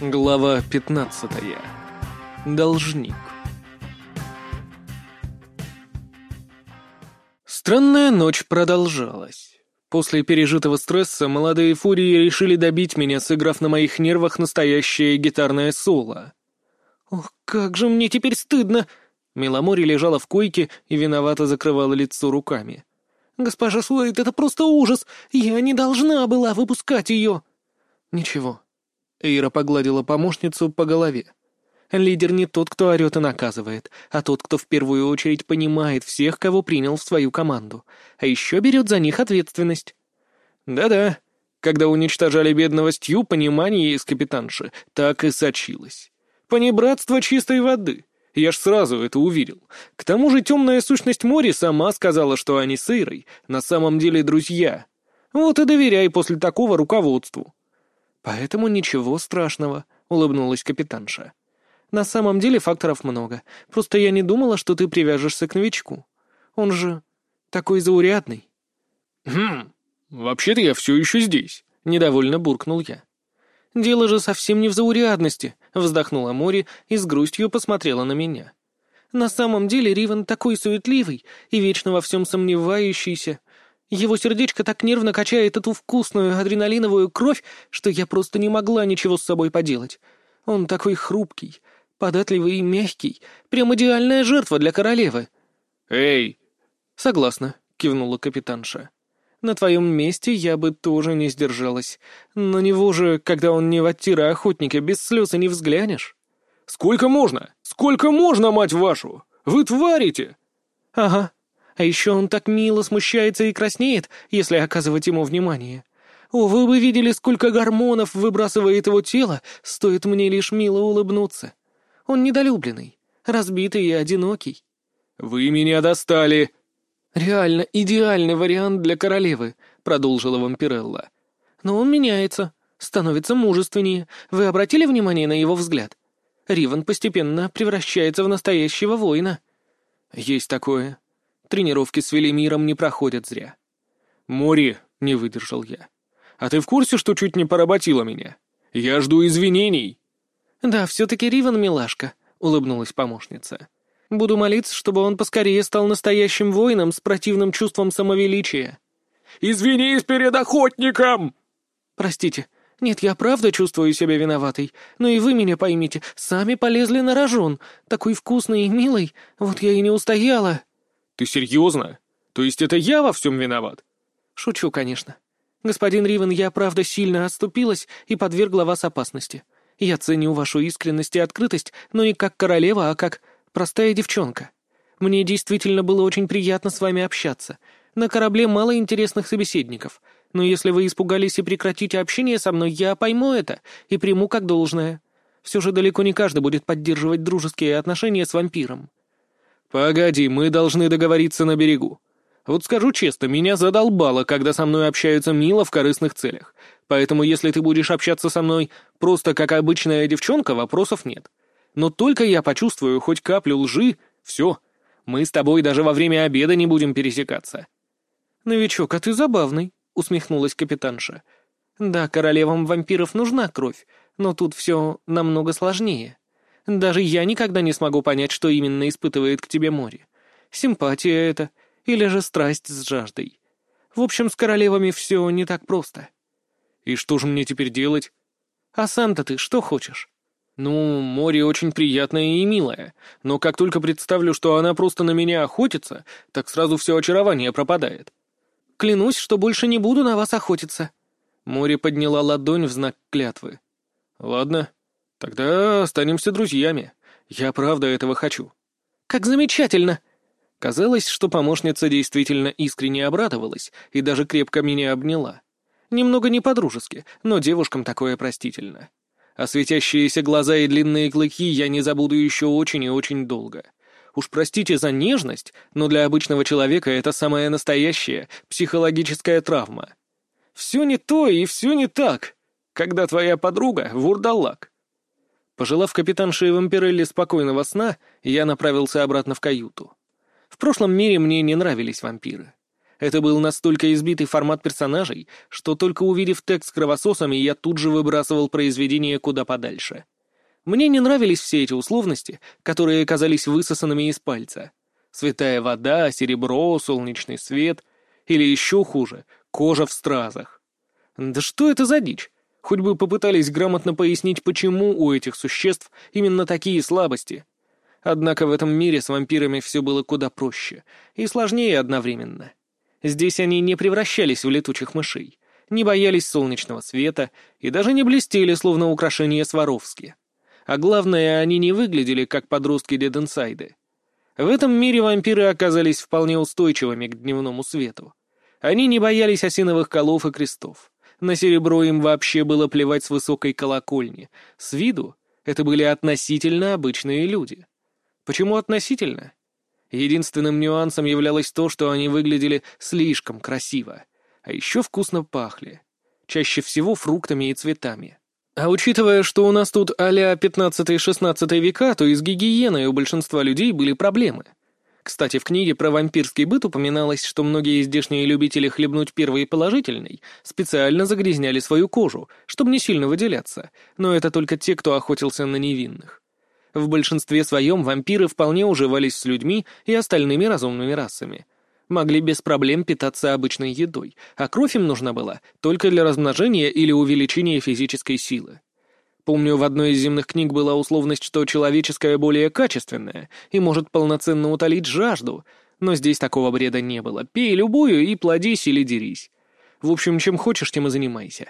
Глава 15. Должник. Странная ночь продолжалась. После пережитого стресса молодые фурии решили добить меня, сыграв на моих нервах настоящее гитарное соло. «Ох, как же мне теперь стыдно!» Меломори лежала в койке и виновато закрывала лицо руками. «Госпожа Суэйт, это просто ужас! Я не должна была выпускать ее!» «Ничего, Эйра погладила помощницу по голове. Лидер не тот, кто орет и наказывает, а тот, кто в первую очередь понимает всех, кого принял в свою команду, а еще берет за них ответственность. Да-да, когда уничтожали бедного Стью, понимание из капитанши так и сочилось. Понебратство чистой воды. Я ж сразу это увидел. К тому же темная сущность Мори сама сказала, что они с Эйрой на самом деле друзья. Вот и доверяй после такого руководству. «Поэтому ничего страшного», — улыбнулась капитанша. «На самом деле факторов много. Просто я не думала, что ты привяжешься к новичку. Он же такой заурядный». «Хм, вообще-то я все еще здесь», — недовольно буркнул я. «Дело же совсем не в заурядности», — вздохнула Мори и с грустью посмотрела на меня. «На самом деле Риван такой суетливый и вечно во всем сомневающийся. Его сердечко так нервно качает эту вкусную адреналиновую кровь, что я просто не могла ничего с собой поделать. Он такой хрупкий, податливый и мягкий, прям идеальная жертва для королевы. «Эй!» «Согласна», — кивнула капитанша. «На твоем месте я бы тоже не сдержалась. На него же, когда он не ваттира охотника, без слез и не взглянешь». «Сколько можно? Сколько можно, мать вашу? Вы тварите!» «Ага», а еще он так мило смущается и краснеет, если оказывать ему внимание. О, вы бы видели, сколько гормонов выбрасывает его тело, стоит мне лишь мило улыбнуться. Он недолюбленный, разбитый и одинокий. «Вы меня достали!» «Реально идеальный вариант для королевы», — продолжила вампирелла. «Но он меняется, становится мужественнее. Вы обратили внимание на его взгляд? Риван постепенно превращается в настоящего воина». «Есть такое», Тренировки с Велимиром не проходят зря. «Мори», — не выдержал я, — «а ты в курсе, что чуть не поработила меня? Я жду извинений». «Да, все-таки Риван милашка», — улыбнулась помощница. «Буду молиться, чтобы он поскорее стал настоящим воином с противным чувством самовеличия». «Извинись перед охотником!» «Простите. Нет, я правда чувствую себя виноватой. Но и вы меня поймите, сами полезли на рожон. Такой вкусный и милый. Вот я и не устояла». «Ты серьезно? То есть это я во всем виноват?» «Шучу, конечно. Господин Ривен, я правда сильно отступилась и подвергла вас опасности. Я ценю вашу искренность и открытость, но не как королева, а как простая девчонка. Мне действительно было очень приятно с вами общаться. На корабле мало интересных собеседников, но если вы испугались и прекратите общение со мной, я пойму это и приму как должное. Все же далеко не каждый будет поддерживать дружеские отношения с вампиром. «Погоди, мы должны договориться на берегу. Вот скажу честно, меня задолбало, когда со мной общаются мило в корыстных целях. Поэтому если ты будешь общаться со мной просто как обычная девчонка, вопросов нет. Но только я почувствую хоть каплю лжи, все. Мы с тобой даже во время обеда не будем пересекаться». «Новичок, а ты забавный», — усмехнулась капитанша. «Да, королевам вампиров нужна кровь, но тут все намного сложнее». Даже я никогда не смогу понять, что именно испытывает к тебе море. Симпатия это или же страсть с жаждой. В общем, с королевами все не так просто. И что же мне теперь делать? А сам-то ты что хочешь? Ну, море очень приятное и милое, но как только представлю, что она просто на меня охотится, так сразу все очарование пропадает. Клянусь, что больше не буду на вас охотиться. Море подняла ладонь в знак клятвы. Ладно, «Тогда останемся друзьями. Я правда этого хочу». «Как замечательно!» Казалось, что помощница действительно искренне обрадовалась и даже крепко меня обняла. Немного не по-дружески, но девушкам такое простительно. А светящиеся глаза и длинные клыки я не забуду еще очень и очень долго. Уж простите за нежность, но для обычного человека это самая настоящая психологическая травма. Все не то и все не так, когда твоя подруга — вурдалак. Пожелав капитанше Вампирелли спокойного сна, я направился обратно в каюту. В прошлом мире мне не нравились вампиры. Это был настолько избитый формат персонажей, что только увидев текст с кровососами, я тут же выбрасывал произведение куда подальше. Мне не нравились все эти условности, которые казались высосанными из пальца. Святая вода, серебро, солнечный свет или еще хуже — кожа в стразах. Да что это за дичь? Хоть бы попытались грамотно пояснить, почему у этих существ именно такие слабости. Однако в этом мире с вампирами все было куда проще и сложнее одновременно. Здесь они не превращались в летучих мышей, не боялись солнечного света и даже не блестели, словно украшения Сваровски. А главное, они не выглядели как подростки Деденсайды. В этом мире вампиры оказались вполне устойчивыми к дневному свету. Они не боялись осиновых колов и крестов. На серебро им вообще было плевать с высокой колокольни. С виду это были относительно обычные люди. Почему относительно? Единственным нюансом являлось то, что они выглядели слишком красиво, а еще вкусно пахли. Чаще всего фруктами и цветами. А учитывая, что у нас тут а-ля 15-16 века, то и с гигиеной у большинства людей были проблемы. Кстати, в книге про вампирский быт упоминалось, что многие здешние любители хлебнуть первый положительный специально загрязняли свою кожу, чтобы не сильно выделяться, но это только те, кто охотился на невинных. В большинстве своем вампиры вполне уживались с людьми и остальными разумными расами. Могли без проблем питаться обычной едой, а кровь им нужна была только для размножения или увеличения физической силы. Помню, в одной из земных книг была условность, что человеческое более качественное и может полноценно утолить жажду, но здесь такого бреда не было. Пей любую и плодись или дерись. В общем, чем хочешь, тем и занимайся.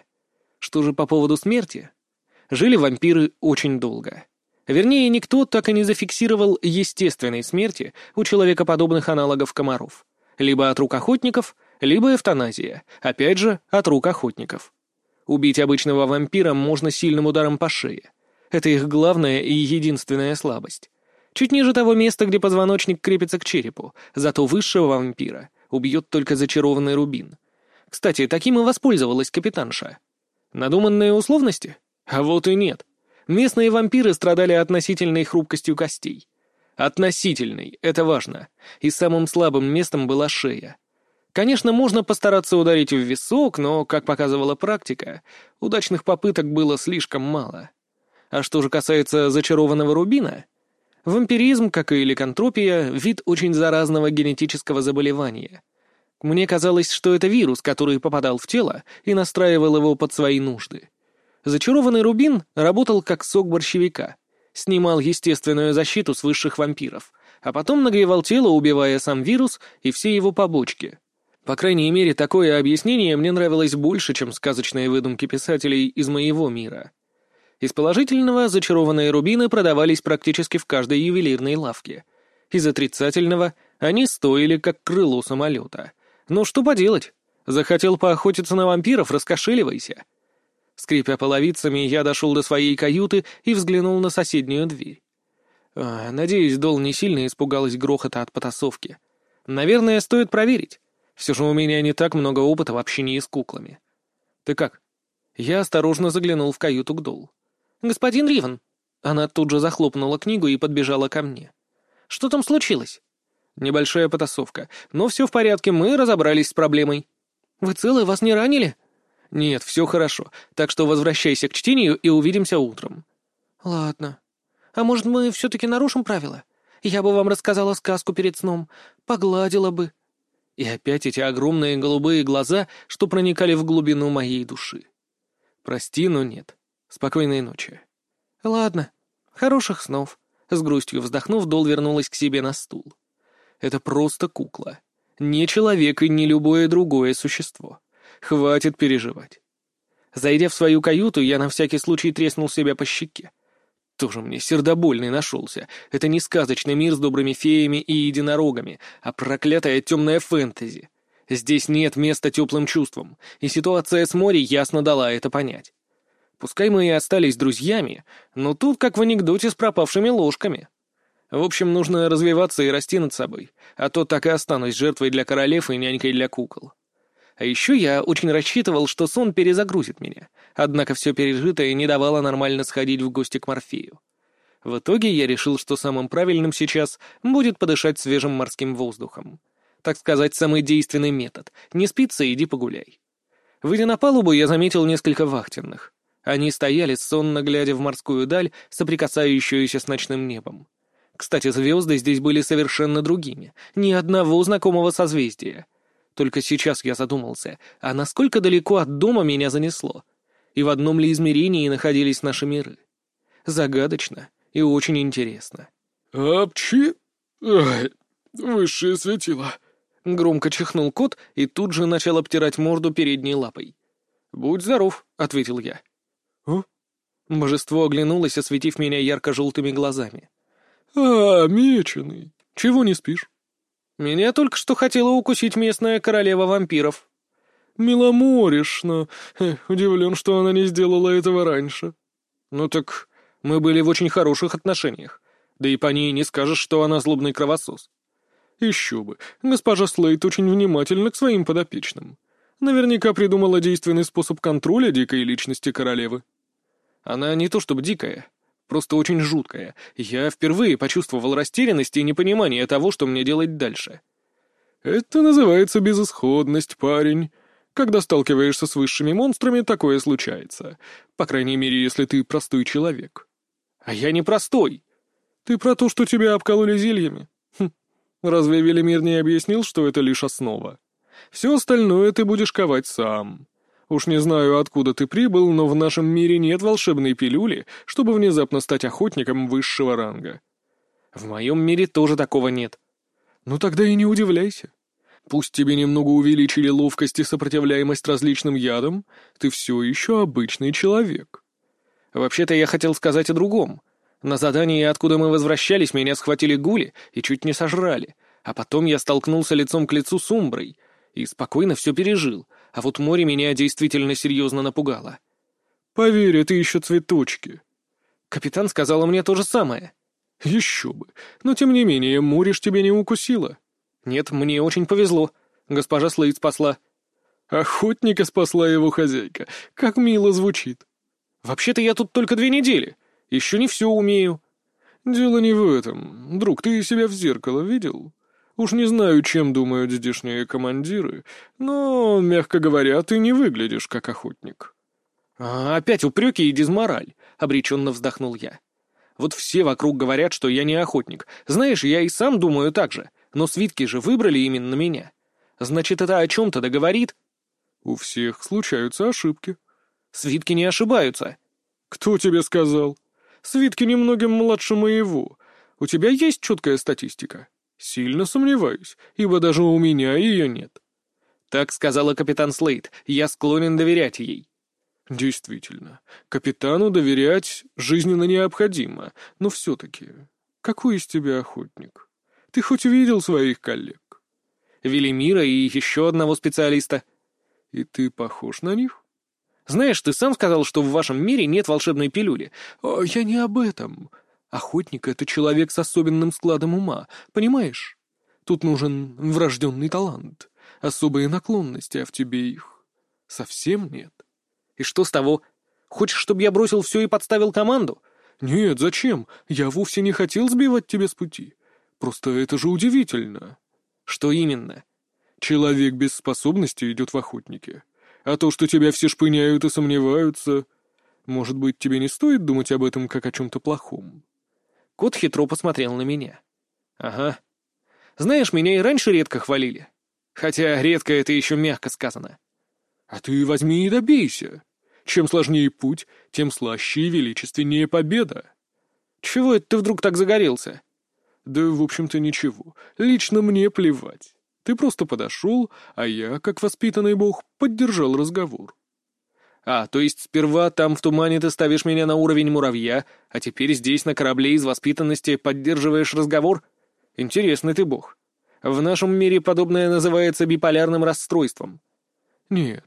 Что же по поводу смерти? Жили вампиры очень долго. Вернее, никто так и не зафиксировал естественной смерти у человекоподобных аналогов комаров. Либо от рук охотников, либо эвтаназия, опять же, от рук охотников. Убить обычного вампира можно сильным ударом по шее. Это их главная и единственная слабость. Чуть ниже того места, где позвоночник крепится к черепу, зато высшего вампира убьет только зачарованный рубин. Кстати, таким и воспользовалась капитанша. Надуманные условности? А вот и нет. Местные вампиры страдали относительной хрупкостью костей. Относительной, это важно. И самым слабым местом была шея. Конечно, можно постараться ударить в висок, но, как показывала практика, удачных попыток было слишком мало. А что же касается зачарованного рубина? Вампиризм, как и ликантропия, вид очень заразного генетического заболевания. Мне казалось, что это вирус, который попадал в тело и настраивал его под свои нужды. Зачарованный рубин работал как сок борщевика, снимал естественную защиту с высших вампиров, а потом нагревал тело, убивая сам вирус и все его побочки. По крайней мере, такое объяснение мне нравилось больше, чем сказочные выдумки писателей из моего мира. Из положительного зачарованные рубины продавались практически в каждой ювелирной лавке. Из отрицательного они стоили как крыло самолета. Но что поделать? Захотел поохотиться на вампиров, раскошеливайся. Скрипя половицами, я дошел до своей каюты и взглянул на соседнюю дверь. А, надеюсь, Дол не сильно испугалась грохота от потасовки. Наверное, стоит проверить. Все же у меня не так много опыта в общении с куклами. Ты как? Я осторожно заглянул в каюту к Дол. «Господин Риван!» Она тут же захлопнула книгу и подбежала ко мне. «Что там случилось?» «Небольшая потасовка. Но все в порядке, мы разобрались с проблемой». «Вы целы, вас не ранили?» «Нет, все хорошо, так что возвращайся к чтению и увидимся утром». «Ладно. А может, мы все-таки нарушим правила? Я бы вам рассказала сказку перед сном, погладила бы». И опять эти огромные голубые глаза, что проникали в глубину моей души. «Прости, но нет. Спокойной ночи». «Ладно. Хороших снов». С грустью вздохнув, Дол вернулась к себе на стул. «Это просто кукла. Не человек и не любое другое существо. Хватит переживать. Зайдя в свою каюту, я на всякий случай треснул себя по щеке. Тоже мне сердобольный нашелся. Это не сказочный мир с добрыми феями и единорогами, а проклятая темная фэнтези. Здесь нет места теплым чувствам, и ситуация с Мори ясно дала это понять. Пускай мы и остались друзьями, но тут как в анекдоте с пропавшими ложками. В общем, нужно развиваться и расти над собой, а то так и останусь жертвой для королев и нянькой для кукол. А еще я очень рассчитывал, что сон перезагрузит меня, однако все пережитое не давало нормально сходить в гости к Морфею. В итоге я решил, что самым правильным сейчас будет подышать свежим морским воздухом. Так сказать, самый действенный метод. Не спится, иди погуляй. Выйдя на палубу, я заметил несколько вахтенных. Они стояли, сонно глядя в морскую даль, соприкасающуюся с ночным небом. Кстати, звезды здесь были совершенно другими. Ни одного знакомого созвездия. Только сейчас я задумался, а насколько далеко от дома меня занесло? И в одном ли измерении находились наши миры? Загадочно и очень интересно. «Апчи... Ай, высшее светило!» Громко чихнул кот и тут же начал обтирать морду передней лапой. «Будь здоров», — ответил я. «О?» Божество оглянулось, осветив меня ярко-желтыми глазами. «А, меченый, чего не спишь?» «Меня только что хотела укусить местная королева вампиров». «Миломоришно. Удивлен, что она не сделала этого раньше». «Ну так мы были в очень хороших отношениях. Да и по ней не скажешь, что она злобный кровосос». «Еще бы. Госпожа Слейт очень внимательна к своим подопечным. Наверняка придумала действенный способ контроля дикой личности королевы». Она не то чтобы дикая, просто очень жуткая. Я впервые почувствовал растерянность и непонимание того, что мне делать дальше. «Это называется безысходность, парень. Когда сталкиваешься с высшими монстрами, такое случается. По крайней мере, если ты простой человек». «А я не простой». «Ты про то, что тебя обкололи зельями?» хм. «Разве Велимир не объяснил, что это лишь основа? Все остальное ты будешь ковать сам. Уж не знаю, откуда ты прибыл, но в нашем мире нет волшебной пилюли, чтобы внезапно стать охотником высшего ранга. В моем мире тоже такого нет. Ну тогда и не удивляйся. Пусть тебе немного увеличили ловкость и сопротивляемость различным ядам, ты все еще обычный человек. Вообще-то я хотел сказать о другом. На задании, откуда мы возвращались, меня схватили гули и чуть не сожрали, а потом я столкнулся лицом к лицу с Умброй и спокойно все пережил — а вот море меня действительно серьезно напугало. «Поверь, это еще цветочки». Капитан сказала мне то же самое. «Еще бы. Но тем не менее, море ж тебя не укусило». «Нет, мне очень повезло. Госпожа Слейд спасла». «Охотника спасла его хозяйка. Как мило звучит». «Вообще-то я тут только две недели. Еще не все умею». «Дело не в этом. Друг, ты себя в зеркало видел?» Уж не знаю, чем думают здешние командиры, но, мягко говоря, ты не выглядишь как охотник». А, «Опять упреки и дизмораль», — обреченно вздохнул я. «Вот все вокруг говорят, что я не охотник. Знаешь, я и сам думаю так же, но свитки же выбрали именно меня. Значит, это о чем-то договорит?» «У всех случаются ошибки». «Свитки не ошибаются». «Кто тебе сказал?» «Свитки немногим младше моего. У тебя есть четкая статистика?» «Сильно сомневаюсь, ибо даже у меня ее нет». «Так сказала капитан Слейд. Я склонен доверять ей». «Действительно, капитану доверять жизненно необходимо, но все-таки, какой из тебя охотник? Ты хоть видел своих коллег?» «Велимира и еще одного специалиста». «И ты похож на них?» «Знаешь, ты сам сказал, что в вашем мире нет волшебной пилюли». О, «Я не об этом. Охотник — это человек с особенным складом ума, понимаешь? Тут нужен врожденный талант, особые наклонности, а в тебе их совсем нет. И что с того? Хочешь, чтобы я бросил все и подставил команду? Нет, зачем? Я вовсе не хотел сбивать тебя с пути. Просто это же удивительно. Что именно? Человек без способности идет в охотнике. А то, что тебя все шпыняют и сомневаются... Может быть, тебе не стоит думать об этом как о чем-то плохом? Кот хитро посмотрел на меня. «Ага. Знаешь, меня и раньше редко хвалили. Хотя редко это еще мягко сказано». «А ты возьми и добейся. Чем сложнее путь, тем слаще и величественнее победа». «Чего это ты вдруг так загорелся?» «Да, в общем-то, ничего. Лично мне плевать. Ты просто подошел, а я, как воспитанный бог, поддержал разговор». А, то есть сперва там в тумане ты ставишь меня на уровень муравья, а теперь здесь на корабле из воспитанности поддерживаешь разговор? Интересный ты бог. В нашем мире подобное называется биполярным расстройством. Нет,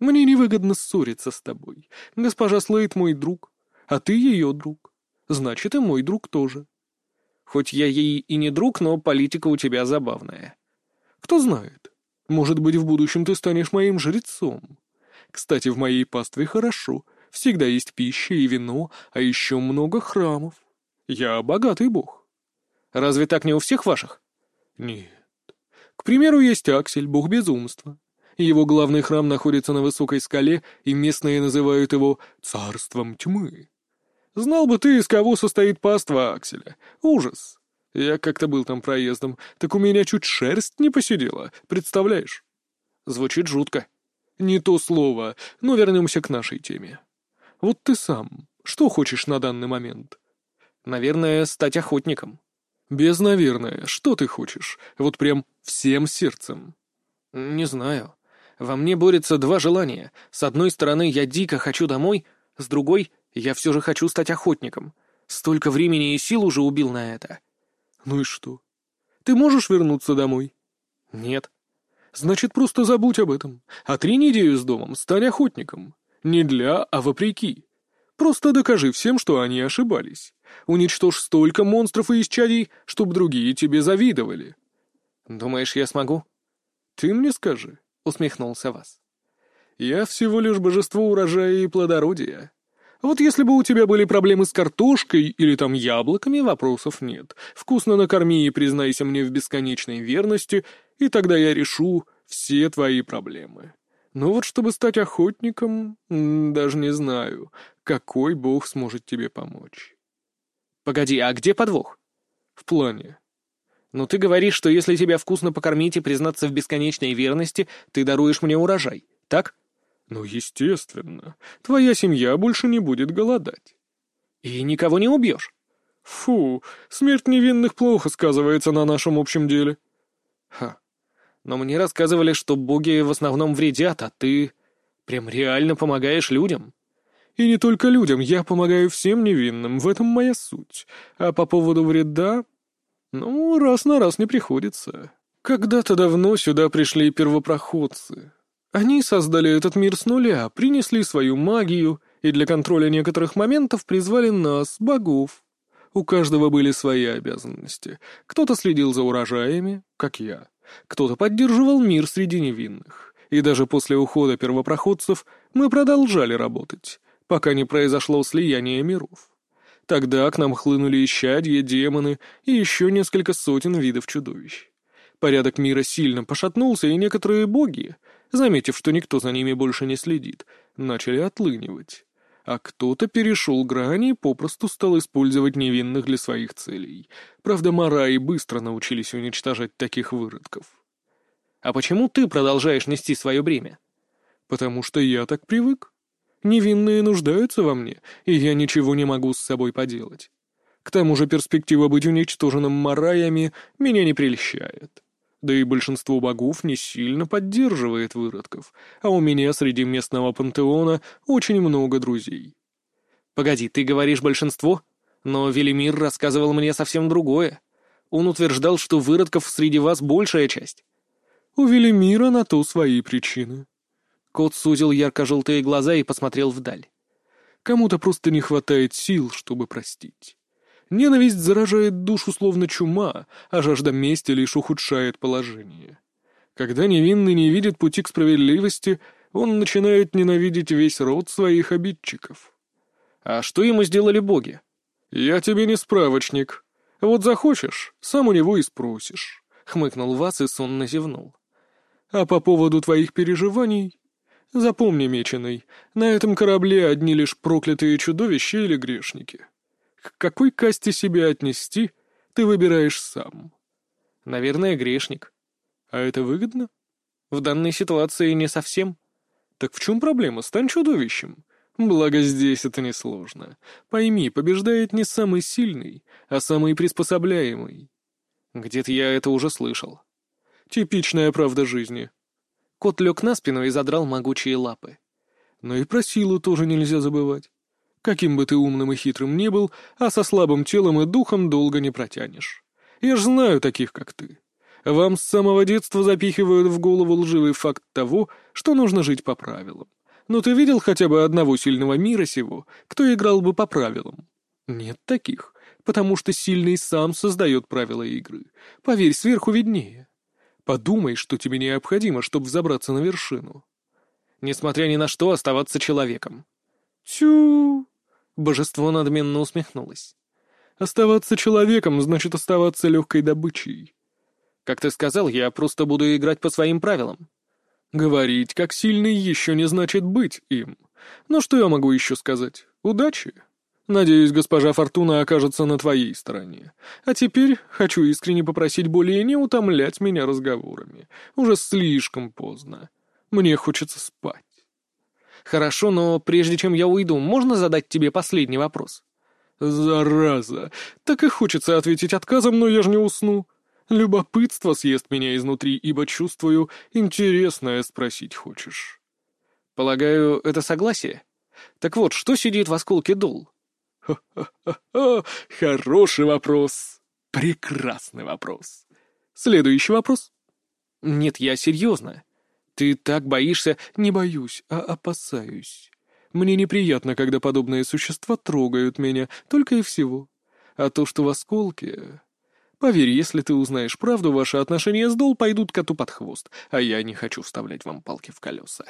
мне невыгодно ссориться с тобой. Госпожа Слейд мой друг, а ты ее друг. Значит, и мой друг тоже. Хоть я ей и не друг, но политика у тебя забавная. Кто знает, может быть, в будущем ты станешь моим жрецом. Кстати, в моей пастве хорошо. Всегда есть пища и вино, а еще много храмов. Я богатый бог. Разве так не у всех ваших? Нет. К примеру, есть Аксель, бог безумства. Его главный храм находится на высокой скале, и местные называют его «царством тьмы». Знал бы ты, из кого состоит паства Акселя. Ужас. Я как-то был там проездом, так у меня чуть шерсть не посидела, представляешь? Звучит жутко. Не то слово, но вернемся к нашей теме. Вот ты сам, что хочешь на данный момент? Наверное, стать охотником. Без «наверное». Что ты хочешь? Вот прям всем сердцем. Не знаю. Во мне борются два желания. С одной стороны, я дико хочу домой, с другой, я все же хочу стать охотником. Столько времени и сил уже убил на это. Ну и что? Ты можешь вернуться домой? Нет. Значит, просто забудь об этом. Отринь идею с домом, стань охотником. Не для, а вопреки. Просто докажи всем, что они ошибались. Уничтожь столько монстров и исчадий, чтобы другие тебе завидовали. Думаешь, я смогу? Ты мне скажи, — усмехнулся Вас. Я всего лишь божество урожая и плодородия. Вот если бы у тебя были проблемы с картошкой или там яблоками, вопросов нет. Вкусно накорми и признайся мне в бесконечной верности, и тогда я решу все твои проблемы. Но вот чтобы стать охотником, даже не знаю, какой бог сможет тебе помочь. Погоди, а где подвох? В плане. Ну ты говоришь, что если тебя вкусно покормить и признаться в бесконечной верности, ты даруешь мне урожай, так? «Ну, естественно. Твоя семья больше не будет голодать». «И никого не убьешь?» «Фу, смерть невинных плохо сказывается на нашем общем деле». «Ха. Но мне рассказывали, что боги в основном вредят, а ты прям реально помогаешь людям». «И не только людям, я помогаю всем невинным, в этом моя суть. А по поводу вреда... Ну, раз на раз не приходится. Когда-то давно сюда пришли первопроходцы. Они создали этот мир с нуля, принесли свою магию и для контроля некоторых моментов призвали нас, богов. У каждого были свои обязанности. Кто-то следил за урожаями, как я. Кто-то поддерживал мир среди невинных. И даже после ухода первопроходцев мы продолжали работать, пока не произошло слияние миров. Тогда к нам хлынули исчадья, демоны и еще несколько сотен видов чудовищ. Порядок мира сильно пошатнулся, и некоторые боги, заметив, что никто за ними больше не следит, начали отлынивать. А кто-то перешел грани и попросту стал использовать невинных для своих целей. Правда, Мараи быстро научились уничтожать таких выродков. «А почему ты продолжаешь нести свое бремя?» «Потому что я так привык. Невинные нуждаются во мне, и я ничего не могу с собой поделать. К тому же перспектива быть уничтоженным Мараями меня не прельщает. Да и большинство богов не сильно поддерживает выродков, а у меня среди местного пантеона очень много друзей. Погоди, ты говоришь большинство? Но Велимир рассказывал мне совсем другое. Он утверждал, что выродков среди вас большая часть. У Велимира на то свои причины. Кот сузил ярко-желтые глаза и посмотрел вдаль. Кому-то просто не хватает сил, чтобы простить. Ненависть заражает душу словно чума, а жажда мести лишь ухудшает положение. Когда невинный не видит пути к справедливости, он начинает ненавидеть весь род своих обидчиков. А что ему сделали боги? Я тебе не справочник. Вот захочешь, сам у него и спросишь. Хмыкнул Вас и сонно зевнул. А по поводу твоих переживаний... Запомни, меченый, на этом корабле одни лишь проклятые чудовища или грешники. К какой касте себя отнести, ты выбираешь сам. Наверное, грешник. А это выгодно? В данной ситуации не совсем. Так в чем проблема? Стань чудовищем. Благо здесь это несложно. Пойми, побеждает не самый сильный, а самый приспособляемый. Где-то я это уже слышал. Типичная правда жизни. Кот лег на спину и задрал могучие лапы. Но и про силу тоже нельзя забывать. Каким бы ты умным и хитрым ни был, а со слабым телом и духом долго не протянешь. Я ж знаю таких, как ты. Вам с самого детства запихивают в голову лживый факт того, что нужно жить по правилам. Но ты видел хотя бы одного сильного мира сего, кто играл бы по правилам? Нет таких, потому что сильный сам создает правила игры. Поверь, сверху виднее. Подумай, что тебе необходимо, чтобы взобраться на вершину. Несмотря ни на что, оставаться человеком. Тю, Божество надменно усмехнулось. «Оставаться человеком значит оставаться легкой добычей. Как ты сказал, я просто буду играть по своим правилам. Говорить, как сильный, еще не значит быть им. Но что я могу еще сказать? Удачи. Надеюсь, госпожа Фортуна окажется на твоей стороне. А теперь хочу искренне попросить более не утомлять меня разговорами. Уже слишком поздно. Мне хочется спать. Хорошо, но прежде чем я уйду, можно задать тебе последний вопрос? Зараза! Так и хочется ответить отказом, но я же не усну. Любопытство съест меня изнутри, ибо чувствую, интересное спросить хочешь. Полагаю, это согласие? Так вот, что сидит в осколке дул? Ха-ха-ха! Хороший вопрос. Прекрасный вопрос. Следующий вопрос. Нет, я серьезно. Ты так боишься... Не боюсь, а опасаюсь. Мне неприятно, когда подобные существа трогают меня, только и всего. А то, что в осколке... Поверь, если ты узнаешь правду, ваши отношения с Дол пойдут коту под хвост, а я не хочу вставлять вам палки в колеса.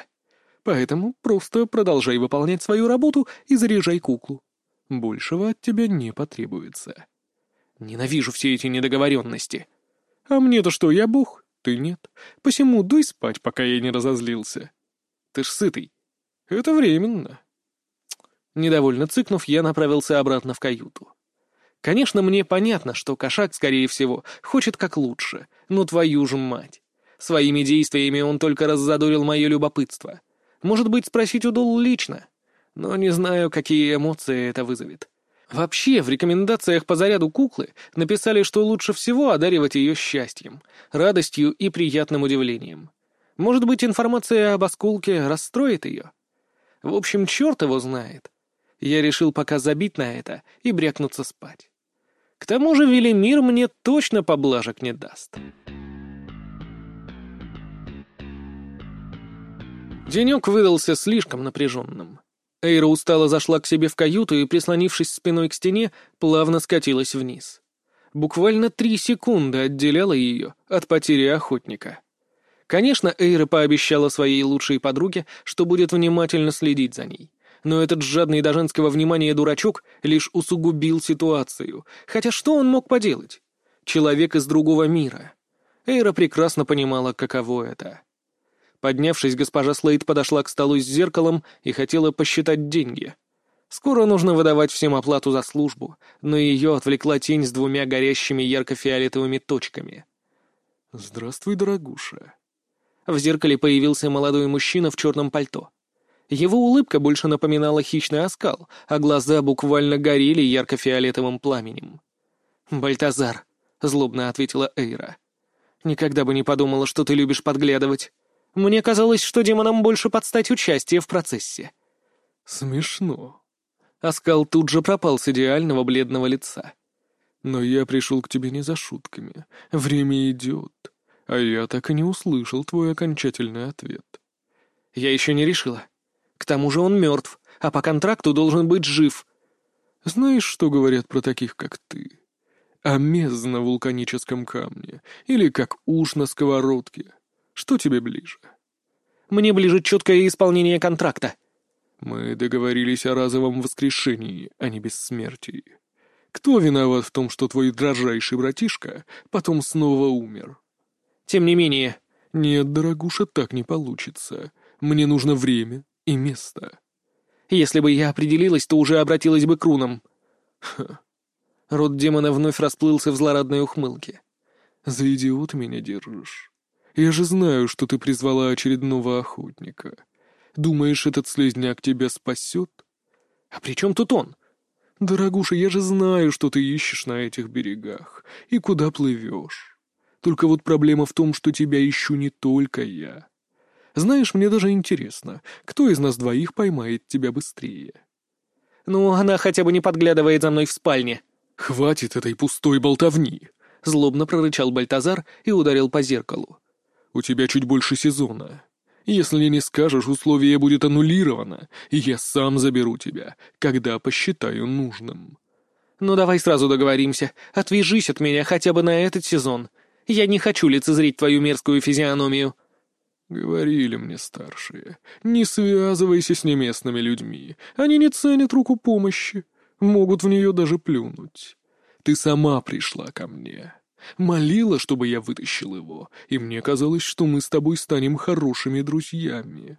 Поэтому просто продолжай выполнять свою работу и заряжай куклу. Большего от тебя не потребуется. Ненавижу все эти недоговоренности. А мне-то что, я бог? Ты нет. Посему дуй спать, пока я не разозлился. Ты ж сытый. Это временно. Недовольно цыкнув, я направился обратно в каюту. Конечно, мне понятно, что кошак, скорее всего, хочет как лучше, но твою же мать. Своими действиями он только раззадорил мое любопытство. Может быть, спросить удол лично но не знаю, какие эмоции это вызовет. Вообще, в рекомендациях по заряду куклы написали, что лучше всего одаривать ее счастьем, радостью и приятным удивлением. Может быть, информация об осколке расстроит ее? В общем, черт его знает. Я решил пока забить на это и брякнуться спать. К тому же Велимир мне точно поблажек не даст. Денек выдался слишком напряженным. Эйра устало зашла к себе в каюту и, прислонившись спиной к стене, плавно скатилась вниз. Буквально три секунды отделяла ее от потери охотника. Конечно, Эйра пообещала своей лучшей подруге, что будет внимательно следить за ней. Но этот жадный до женского внимания дурачок лишь усугубил ситуацию. Хотя что он мог поделать? Человек из другого мира. Эйра прекрасно понимала, каково это. Поднявшись, госпожа Слейд подошла к столу с зеркалом и хотела посчитать деньги. Скоро нужно выдавать всем оплату за службу, но ее отвлекла тень с двумя горящими ярко-фиолетовыми точками. «Здравствуй, дорогуша». В зеркале появился молодой мужчина в черном пальто. Его улыбка больше напоминала хищный оскал, а глаза буквально горели ярко-фиолетовым пламенем. «Бальтазар», — злобно ответила Эйра. «Никогда бы не подумала, что ты любишь подглядывать. Мне казалось, что демонам больше подстать участие в процессе. Смешно. Оскал тут же пропал с идеального бледного лица. Но я пришел к тебе не за шутками. Время идет. А я так и не услышал твой окончательный ответ. Я еще не решила. К тому же он мертв, а по контракту должен быть жив. Знаешь, что говорят про таких, как ты? Амез на вулканическом камне, или как уж на сковородке. Что тебе ближе? Мне ближе четкое исполнение контракта. Мы договорились о разовом воскрешении, а не бессмертии. Кто виноват в том, что твой дрожайший братишка потом снова умер? Тем не менее... Нет, дорогуша, так не получится. Мне нужно время и место. Если бы я определилась, то уже обратилась бы к рунам. Ха. Рот демона вновь расплылся в злорадной ухмылке. За идиот меня держишь. Я же знаю, что ты призвала очередного охотника. Думаешь, этот слезняк тебя спасет? А при чем тут он? Дорогуша, я же знаю, что ты ищешь на этих берегах и куда плывешь. Только вот проблема в том, что тебя ищу не только я. Знаешь, мне даже интересно, кто из нас двоих поймает тебя быстрее. Ну, она хотя бы не подглядывает за мной в спальне. Хватит этой пустой болтовни, злобно прорычал Бальтазар и ударил по зеркалу. У тебя чуть больше сезона. Если не скажешь, условие будет аннулировано, и я сам заберу тебя, когда посчитаю нужным». «Ну давай сразу договоримся. Отвяжись от меня хотя бы на этот сезон. Я не хочу лицезреть твою мерзкую физиономию». «Говорили мне старшие, не связывайся с неместными людьми. Они не ценят руку помощи, могут в нее даже плюнуть. Ты сама пришла ко мне. Молила, чтобы я вытащил его, и мне казалось, что мы с тобой станем хорошими друзьями».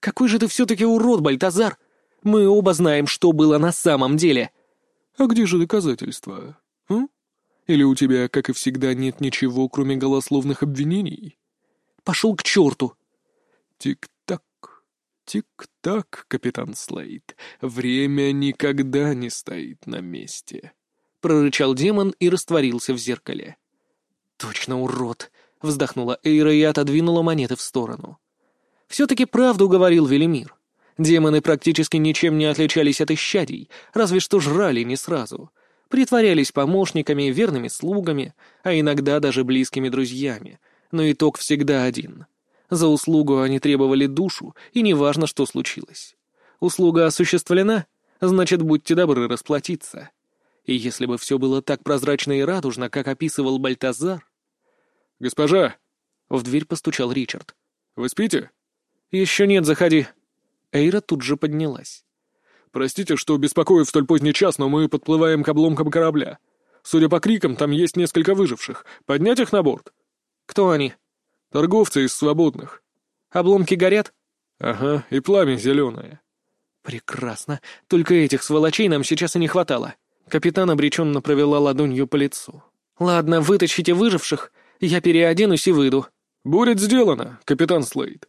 «Какой же ты все-таки урод, Бальтазар! Мы оба знаем, что было на самом деле!» «А где же доказательства? М? Или у тебя, как и всегда, нет ничего, кроме голословных обвинений?» «Пошел к черту!» «Тик-так, тик-так, капитан Слейд, время никогда не стоит на месте», — прорычал демон и растворился в зеркале. «Точно урод!» — вздохнула Эйра и отодвинула монеты в сторону. Все-таки правду говорил Велимир. Демоны практически ничем не отличались от исчадий, разве что жрали не сразу. Притворялись помощниками, верными слугами, а иногда даже близкими друзьями. Но итог всегда один. За услугу они требовали душу, и неважно, что случилось. Услуга осуществлена, значит, будьте добры расплатиться. И если бы все было так прозрачно и радужно, как описывал Бальтазар... «Госпожа!» — в дверь постучал Ричард. «Вы спите?» «Еще нет, заходи». Эйра тут же поднялась. «Простите, что беспокою в столь поздний час, но мы подплываем к обломкам корабля. Судя по крикам, там есть несколько выживших. Поднять их на борт?» «Кто они?» «Торговцы из свободных». «Обломки горят?» «Ага, и пламя зеленое». «Прекрасно. Только этих сволочей нам сейчас и не хватало». Капитан обреченно провела ладонью по лицу. «Ладно, вытащите выживших, я переоденусь и выйду». «Будет сделано, капитан Слейд».